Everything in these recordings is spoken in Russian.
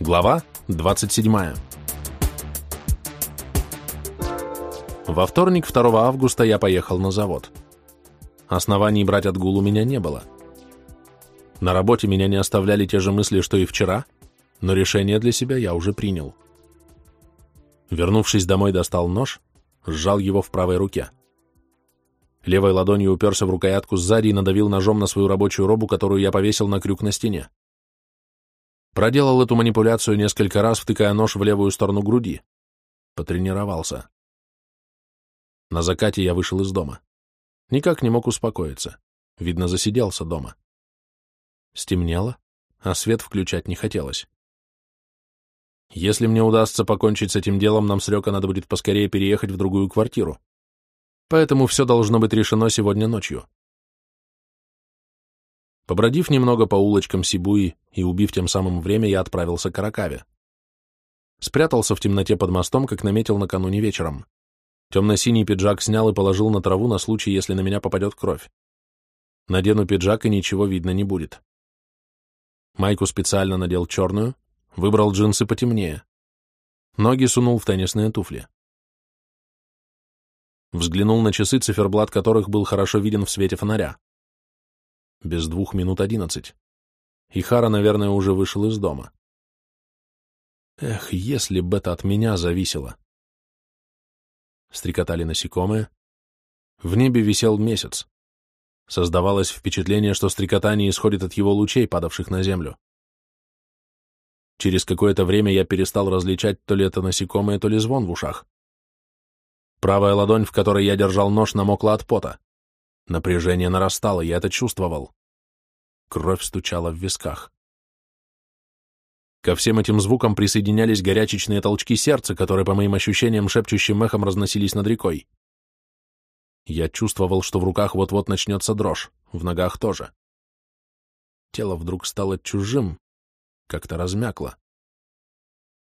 Глава 27. Во вторник, 2 августа, я поехал на завод. Оснований брать отгул у меня не было. На работе меня не оставляли те же мысли, что и вчера, но решение для себя я уже принял. Вернувшись домой, достал нож, сжал его в правой руке. Левой ладонью уперся в рукоятку сзади и надавил ножом на свою рабочую робу, которую я повесил на крюк на стене. Проделал эту манипуляцию несколько раз, втыкая нож в левую сторону груди. Потренировался. На закате я вышел из дома. Никак не мог успокоиться. Видно, засиделся дома. Стемнело, а свет включать не хотелось. Если мне удастся покончить с этим делом, нам с Рёка надо будет поскорее переехать в другую квартиру. Поэтому все должно быть решено сегодня ночью. Побродив немного по улочкам Сибуи и убив тем самым время, я отправился к Каракаве. Спрятался в темноте под мостом, как наметил накануне вечером. Темно-синий пиджак снял и положил на траву на случай, если на меня попадет кровь. Надену пиджак, и ничего видно не будет. Майку специально надел черную, выбрал джинсы потемнее. Ноги сунул в теннисные туфли. Взглянул на часы, циферблат которых был хорошо виден в свете фонаря без двух минут одиннадцать. И Хара, наверное, уже вышел из дома. Эх, если бы это от меня зависело. Стрекотали насекомые. В небе висел месяц. Создавалось впечатление, что стрекотание исходит от его лучей, падавших на землю. Через какое-то время я перестал различать то ли это насекомое, то ли звон в ушах. Правая ладонь, в которой я держал нож, намокла от пота. Напряжение нарастало, я это чувствовал. Кровь стучала в висках. Ко всем этим звукам присоединялись горячечные толчки сердца, которые, по моим ощущениям, шепчущим эхом разносились над рекой. Я чувствовал, что в руках вот-вот начнется дрожь, в ногах тоже. Тело вдруг стало чужим, как-то размякло.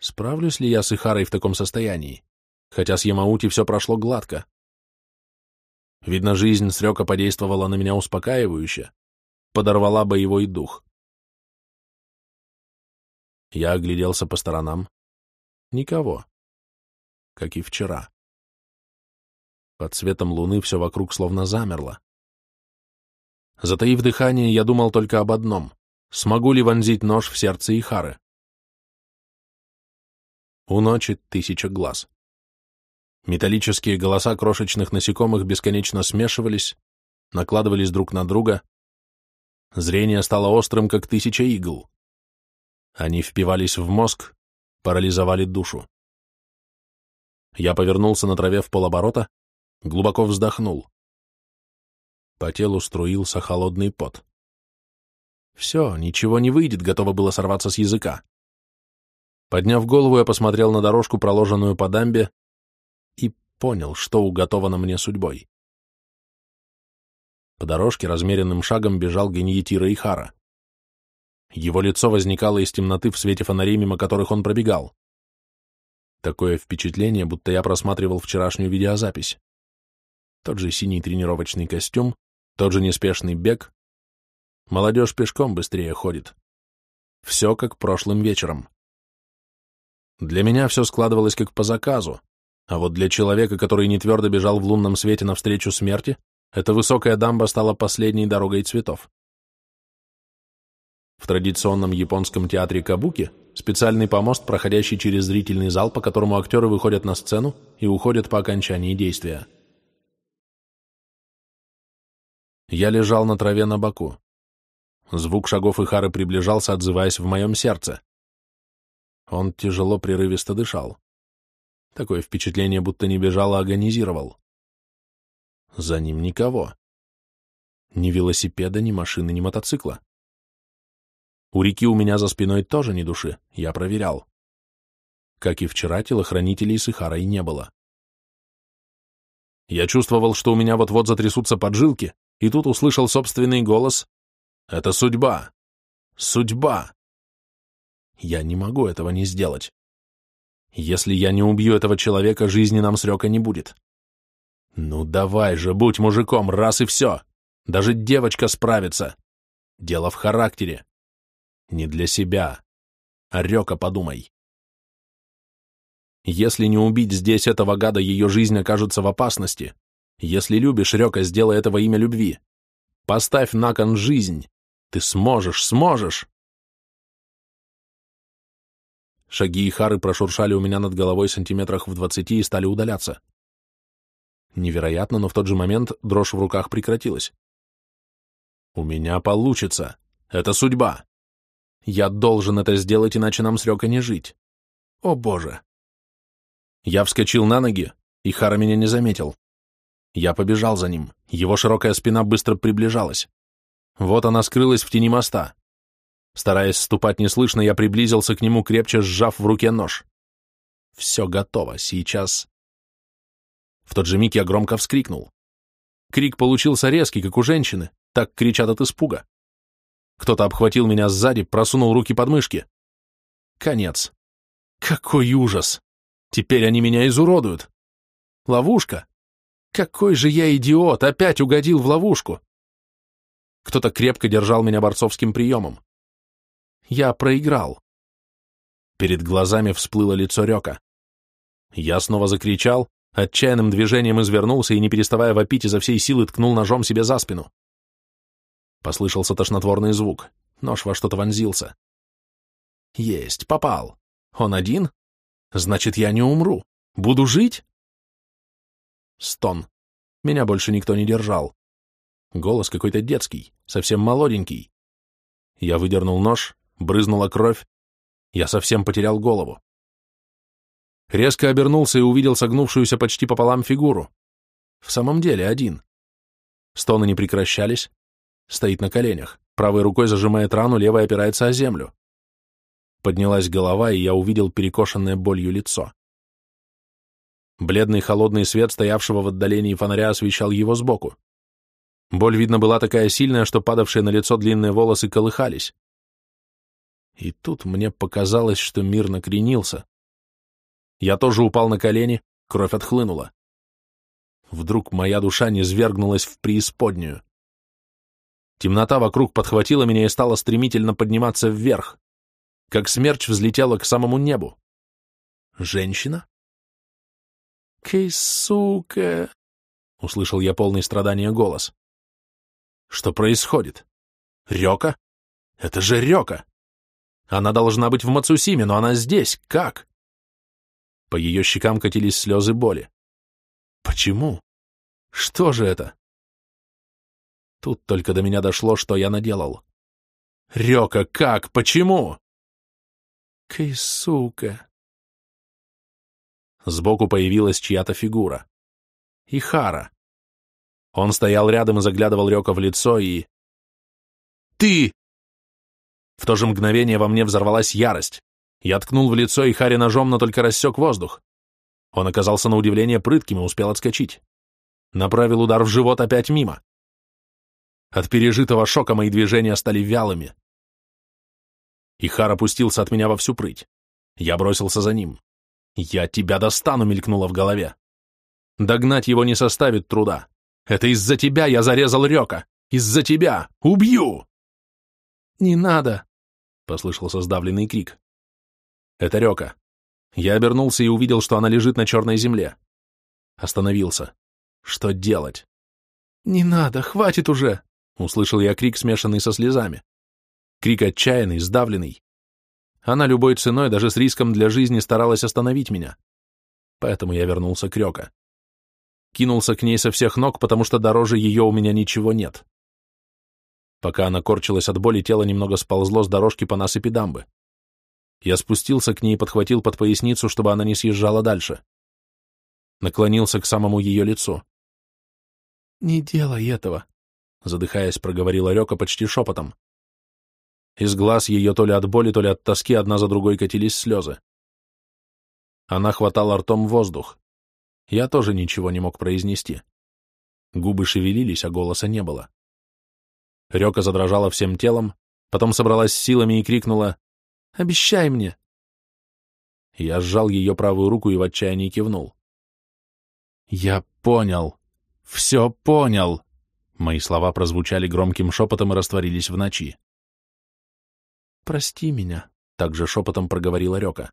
Справлюсь ли я с Ихарой в таком состоянии? Хотя с Ямаути все прошло гладко. Видно, жизнь с Рёка подействовала на меня успокаивающе, подорвала боевой дух. Я огляделся по сторонам. Никого. Как и вчера. Под светом луны все вокруг словно замерло. Затаив дыхание, я думал только об одном — смогу ли вонзить нож в сердце Ихары? У ночи тысяча глаз. Металлические голоса крошечных насекомых бесконечно смешивались, накладывались друг на друга. Зрение стало острым, как тысяча игл. Они впивались в мозг, парализовали душу. Я повернулся на траве в полоборота, глубоко вздохнул. По телу струился холодный пот. Все, ничего не выйдет, готово было сорваться с языка. Подняв голову, я посмотрел на дорожку, проложенную по дамбе, понял, что уготовано мне судьбой. По дорожке размеренным шагом бежал Геньетира Ихара. Его лицо возникало из темноты в свете фонарей, мимо которых он пробегал. Такое впечатление, будто я просматривал вчерашнюю видеозапись. Тот же синий тренировочный костюм, тот же неспешный бег. Молодежь пешком быстрее ходит. Все как прошлым вечером. Для меня все складывалось как по заказу, а вот для человека, который не твердо бежал в лунном свете навстречу смерти, эта высокая дамба стала последней дорогой цветов. В традиционном японском театре кабуки специальный помост, проходящий через зрительный зал, по которому актеры выходят на сцену и уходят по окончании действия. Я лежал на траве на боку. Звук шагов Ихары приближался, отзываясь в моем сердце. Он тяжело, прерывисто дышал. Такое впечатление, будто не бежал, а агонизировал. За ним никого. Ни велосипеда, ни машины, ни мотоцикла. У реки у меня за спиной тоже ни души, я проверял. Как и вчера, телохранителей с Ихарой не было. Я чувствовал, что у меня вот-вот затрясутся поджилки, и тут услышал собственный голос. «Это судьба! Судьба!» Я не могу этого не сделать. Если я не убью этого человека, жизни нам срека не будет. Ну давай же, будь мужиком, раз и все. Даже девочка справится. Дело в характере. Не для себя, А Рёка, подумай. Если не убить здесь этого гада, ее жизнь окажется в опасности. Если любишь Рёка, сделай это во имя любви. Поставь на кон жизнь. Ты сможешь, сможешь. Шаги и хары прошуршали у меня над головой сантиметрах в двадцати и стали удаляться. Невероятно, но в тот же момент дрожь в руках прекратилась. У меня получится. Это судьба. Я должен это сделать, иначе нам с Рёкой не жить. О, Боже! Я вскочил на ноги, и Хара меня не заметил. Я побежал за ним. Его широкая спина быстро приближалась. Вот она скрылась в тени моста. Стараясь ступать неслышно, я приблизился к нему, крепче сжав в руке нож. Все готово, сейчас... В тот же миг я громко вскрикнул. Крик получился резкий, как у женщины, так кричат от испуга. Кто-то обхватил меня сзади, просунул руки под мышки. Конец. Какой ужас! Теперь они меня изуродуют. Ловушка. Какой же я идиот, опять угодил в ловушку. Кто-то крепко держал меня борцовским приемом. Я проиграл. Перед глазами всплыло лицо Рёка. Я снова закричал, отчаянным движением извернулся и, не переставая вопить, изо всей силы ткнул ножом себе за спину. Послышался тошнотворный звук. Нож во что-то вонзился. Есть, попал. Он один? Значит, я не умру. Буду жить? Стон. Меня больше никто не держал. Голос какой-то детский, совсем молоденький. Я выдернул нож, брызнула кровь. Я совсем потерял голову. Резко обернулся и увидел согнувшуюся почти пополам фигуру. В самом деле один. Стоны не прекращались. Стоит на коленях. Правой рукой зажимает рану, левой опирается о землю. Поднялась голова, и я увидел перекошенное болью лицо. Бледный холодный свет стоявшего в отдалении фонаря освещал его сбоку. Боль, видно, была такая сильная, что падавшие на лицо длинные волосы колыхались. И тут мне показалось, что мир накренился. Я тоже упал на колени, кровь отхлынула. Вдруг моя душа низвергнулась в преисподнюю. Темнота вокруг подхватила меня и стала стремительно подниматься вверх. Как смерч взлетела к самому небу. Женщина? «Кей, сука!» — услышал я полный страдания голос. «Что происходит? Рёка? Это же Рёка! Она должна быть в Мацусиме, но она здесь. Как?» По ее щекам катились слезы боли. «Почему? Что же это?» Тут только до меня дошло, что я наделал. «Рёка, как? Почему?» «Кей, сука!» Сбоку появилась чья-то фигура. Ихара. Он стоял рядом и заглядывал Рёка в лицо и... «Ты!» В то же мгновение во мне взорвалась ярость. Я ткнул в лицо Ихаре ножом, но только рассек воздух. Он оказался на удивление прытким и успел отскочить. Направил удар в живот опять мимо. От пережитого шока мои движения стали вялыми. Ихар опустился от меня во всю прыть. Я бросился за ним. «Я тебя достану!» — мелькнуло в голове. «Догнать его не составит труда. Это из-за тебя я зарезал Рёка! Из-за тебя! Убью!» «Не надо!» — послышался сдавленный крик. «Это Рёка». Я обернулся и увидел, что она лежит на черной земле. Остановился. Что делать? «Не надо, хватит уже!» — услышал я крик, смешанный со слезами. Крик отчаянный, сдавленный. Она любой ценой, даже с риском для жизни, старалась остановить меня. Поэтому я вернулся к Рёка. Кинулся к ней со всех ног, потому что дороже ее у меня ничего нет. Пока она корчилась от боли, тело немного сползло с дорожки по насыпи дамбы. Я спустился к ней и подхватил под поясницу, чтобы она не съезжала дальше. Наклонился к самому ее лицу. «Не делай этого», — задыхаясь, проговорила Рёка почти шепотом. Из глаз ее то ли от боли, то ли от тоски одна за другой катились слезы. Она хватала ртом воздух. Я тоже ничего не мог произнести. Губы шевелились, а голоса не было. Река задрожала всем телом, потом собралась силами и крикнула «Обещай мне!». Я сжал ее правую руку и в отчаянии кивнул. «Я понял! Все понял!» Мои слова прозвучали громким шепотом и растворились в ночи. «Прости меня», Также шепотом проговорила Река.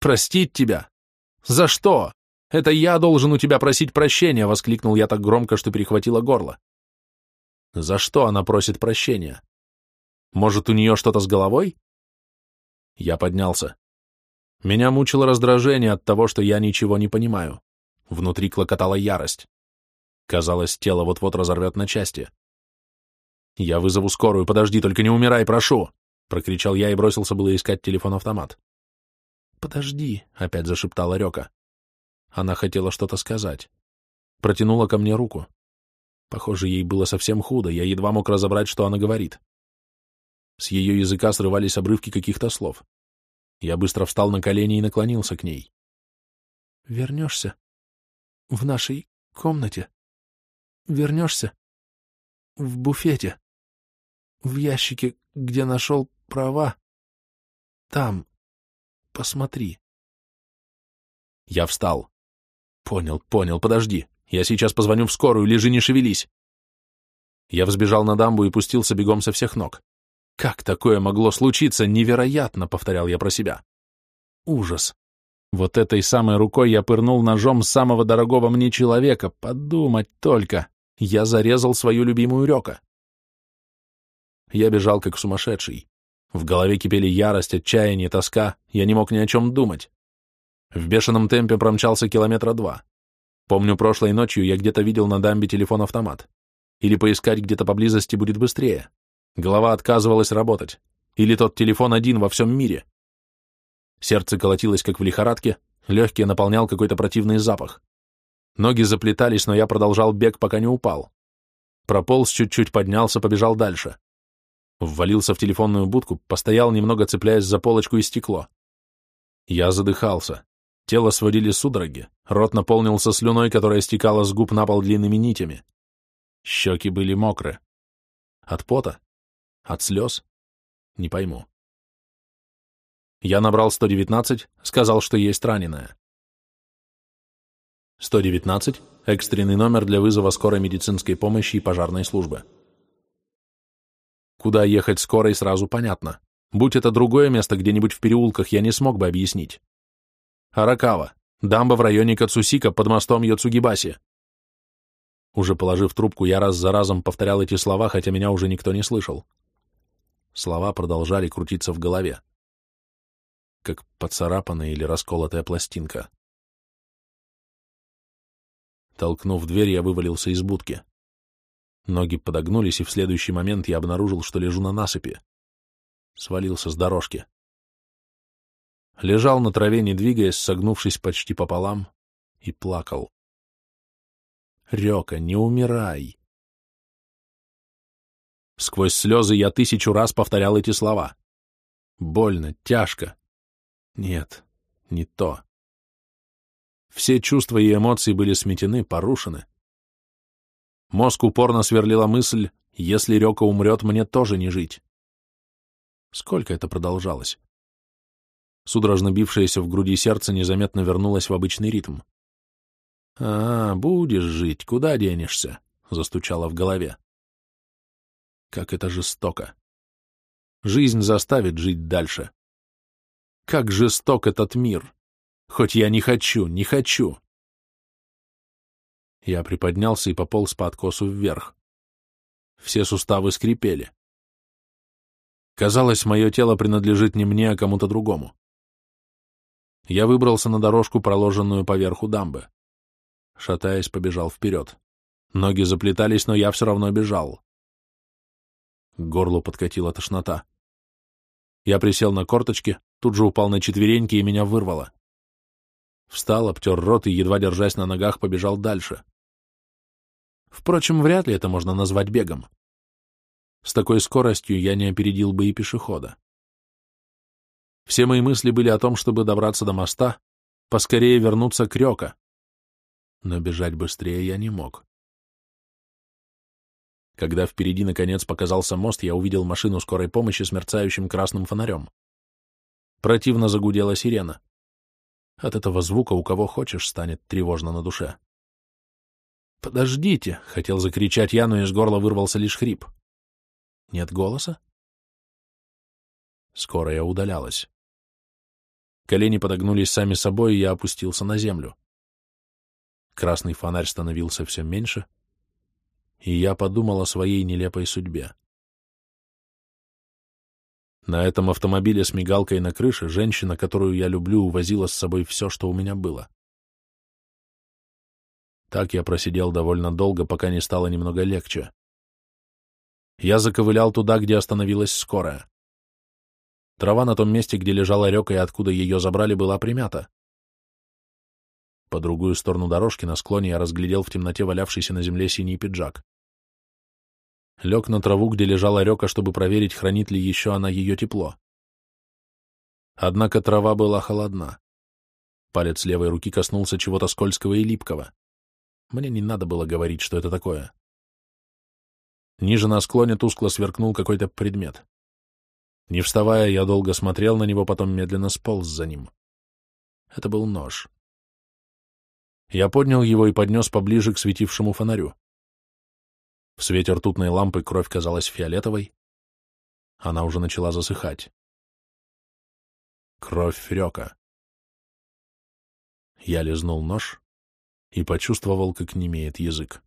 «Простить тебя? За что? Это я должен у тебя просить прощения!» — воскликнул я так громко, что перехватило горло. «За что она просит прощения? Может, у нее что-то с головой?» Я поднялся. Меня мучило раздражение от того, что я ничего не понимаю. Внутри клокотала ярость. Казалось, тело вот-вот разорвет на части. «Я вызову скорую, подожди, только не умирай, прошу!» — прокричал я и бросился было искать телефон-автомат. «Подожди», — опять зашептала Река. Она хотела что-то сказать. Протянула ко мне руку. Похоже, ей было совсем худо, я едва мог разобрать, что она говорит. С ее языка срывались обрывки каких-то слов. Я быстро встал на колени и наклонился к ней. «Вернешься? В нашей комнате? Вернешься? В буфете? В ящике, где нашел права? Там. Посмотри». Я встал. «Понял, понял, подожди. Я сейчас позвоню в скорую, лежи, не шевелись». Я взбежал на дамбу и пустился бегом со всех ног. Как такое могло случиться? Невероятно, повторял я про себя. Ужас. Вот этой самой рукой я пырнул ножом самого дорогого мне человека. Подумать только. Я зарезал свою любимую Рёка. Я бежал как сумасшедший. В голове кипели ярость, отчаяние, тоска. Я не мог ни о чем думать. В бешеном темпе промчался километра два. Помню, прошлой ночью я где-то видел на дамбе телефон-автомат. Или поискать где-то поблизости будет быстрее. Голова отказывалась работать. Или тот телефон один во всем мире. Сердце колотилось, как в лихорадке, легкие наполнял какой-то противный запах. Ноги заплетались, но я продолжал бег, пока не упал. Прополз чуть-чуть, поднялся, побежал дальше. Ввалился в телефонную будку, постоял немного, цепляясь за полочку и стекло. Я задыхался. Тело сводили судороги, рот наполнился слюной, которая стекала с губ на пол длинными нитями. Щеки были мокры. От пота от слез? Не пойму. Я набрал 119, сказал, что есть раненая. 119 – экстренный номер для вызова скорой медицинской помощи и пожарной службы. Куда ехать скорой, сразу понятно. Будь это другое место где-нибудь в переулках, я не смог бы объяснить. Аракава, дамба в районе Кацусика под мостом Йоцугибаси. Уже положив трубку, я раз за разом повторял эти слова, хотя меня уже никто не слышал. Слова продолжали крутиться в голове, как поцарапанная или расколотая пластинка. Толкнув дверь, я вывалился из будки. Ноги подогнулись, и в следующий момент я обнаружил, что лежу на насыпи. Свалился с дорожки. Лежал на траве, не двигаясь, согнувшись почти пополам, и плакал. «Река, не умирай! Сквозь слезы я тысячу раз повторял эти слова. Больно, тяжко. Нет, не то. Все чувства и эмоции были сметены, порушены. Мозг упорно сверлила мысль, если Рёка умрет, мне тоже не жить. Сколько это продолжалось? Судорожно бившееся в груди сердце незаметно вернулось в обычный ритм. «А, будешь жить, куда денешься?» — застучало в голове. Как это жестоко. Жизнь заставит жить дальше. Как жесток этот мир. Хоть я не хочу, не хочу. Я приподнялся и пополз по откосу вверх. Все суставы скрипели. Казалось, мое тело принадлежит не мне, а кому-то другому. Я выбрался на дорожку, проложенную поверху дамбы. Шатаясь, побежал вперед. Ноги заплетались, но я все равно бежал. К горлу подкатила тошнота. Я присел на корточки, тут же упал на четвереньки и меня вырвало. Встал, обтер рот и, едва держась на ногах, побежал дальше. Впрочем, вряд ли это можно назвать бегом. С такой скоростью я не опередил бы и пешехода. Все мои мысли были о том, чтобы добраться до моста, поскорее вернуться к Рёка. Но бежать быстрее я не мог. Когда впереди наконец показался мост, я увидел машину скорой помощи с мерцающим красным фонарем. Противно загудела сирена. От этого звука у кого хочешь станет тревожно на душе. «Подождите!» — хотел закричать я, но из горла вырвался лишь хрип. «Нет голоса?» Скорая удалялась. Колени подогнулись сами собой, и я опустился на землю. Красный фонарь становился все меньше, и я подумал о своей нелепой судьбе. На этом автомобиле с мигалкой на крыше женщина, которую я люблю, увозила с собой все, что у меня было. Так я просидел довольно долго, пока не стало немного легче. Я заковылял туда, где остановилась скорая. Трава на том месте, где лежала река и откуда ее забрали, была примята. По другую сторону дорожки на склоне я разглядел в темноте валявшийся на земле синий пиджак. Лег на траву, где лежала река, чтобы проверить, хранит ли еще она ее тепло. Однако трава была холодна. Палец левой руки коснулся чего-то скользкого и липкого. Мне не надо было говорить, что это такое. Ниже на склоне тускло сверкнул какой-то предмет. Не вставая, я долго смотрел на него, потом медленно сполз за ним. Это был нож. Я поднял его и поднес поближе к светившему фонарю. В свете ртутной лампы кровь казалась фиолетовой. Она уже начала засыхать. Кровь Фрёка. Я лизнул нож и почувствовал, как немеет язык.